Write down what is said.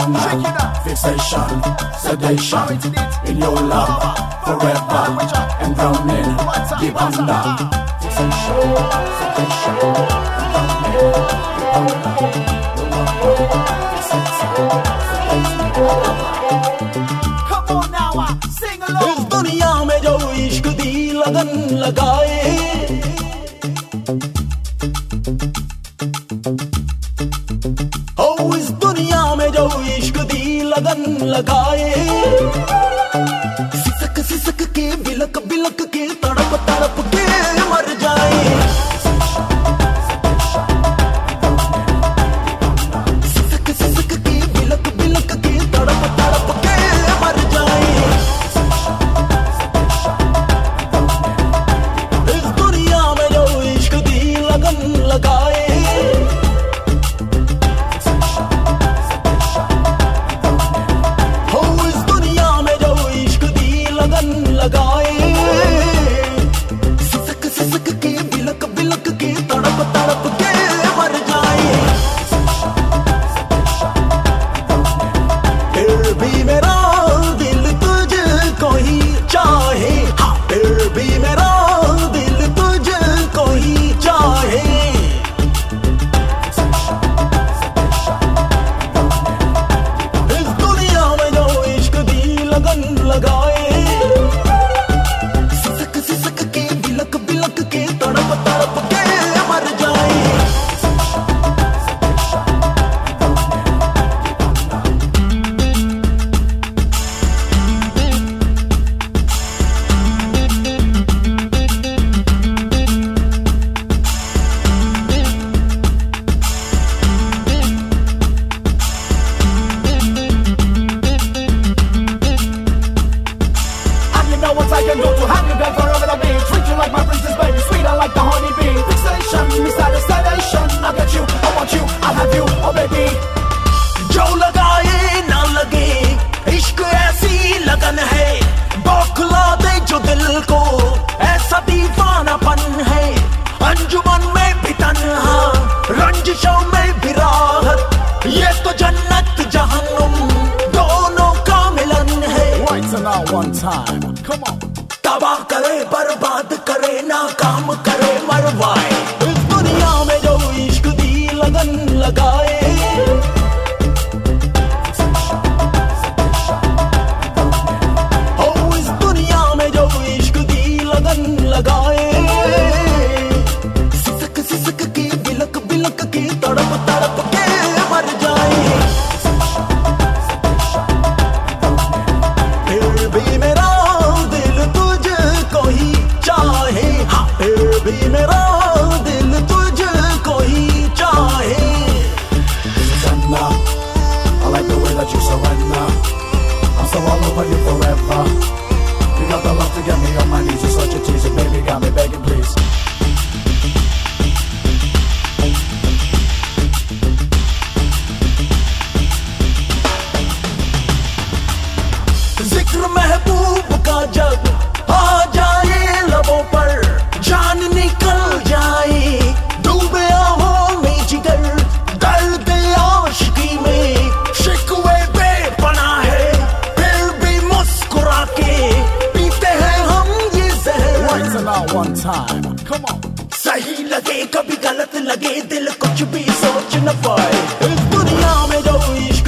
conjure, fixation, sedation. In your love forever. And drowning deep under fixation, sedation, drowning deep under your fixation, Come on now, sing along. लगन लगाए। time. Come on. तबाह करे बर्बाद करे ना काम करे मरवाए I like the way that you surrender I'm so all over you forever You got the love to get me on my knees You're such a teaser, baby, got me begging please out one time. Come on. सही लगे कभी गलत लगे दिल कुछ भी सोच न पाए इस दुनिया में जो इश्क